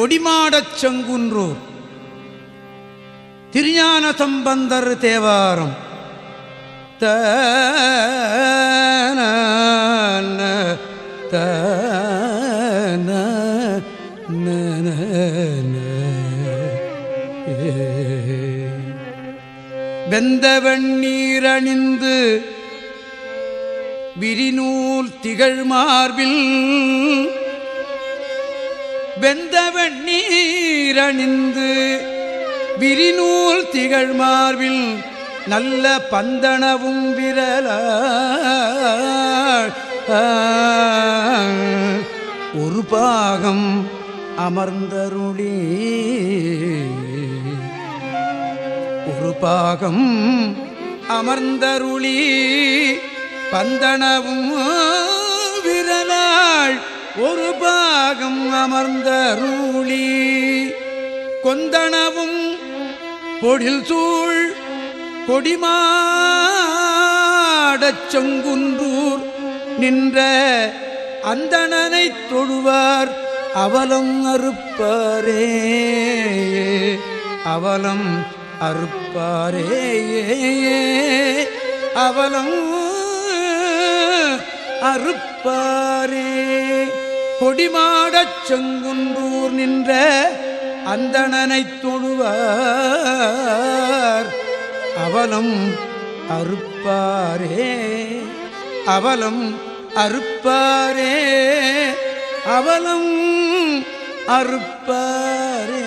கொடிமாடச் செங்குன்றூர். திருஞான சம்பந்தர் தேவாரம். த வெந்த வெண்ணீரணிந்து விரிநூல் திகழ் மார்பில் வெந்தவன் நீரணிந்து விரிநூல் திகழ் மார்பில் நல்ல பந்தனவும் விரல ஒரு பாகம் அமர்ந்தருளி. ஒரு பாகம் அமர்ந்தருளி பந்தனவும் விரலாள். ஒரு பாகம் கொண்டாகம் அமர்ந்த ரூளி கொந்தனவும் பொழில் சூழ் கொடிமாடச் செங்குன்றூர் நின்ற அந்தணனைத் தொழுவார் அவலம் அறுப்பாரே. அவலம் அறுப்பாரே. அவலம் அறுப்பாரே. கொடிமாடச் செங்குன்றூர் நின்ற அந்தணனைத் தொழுவார். அவலம் அறுப்பாரே அவலம் அறுப்பாரே அவலம் அறுப்பாரே.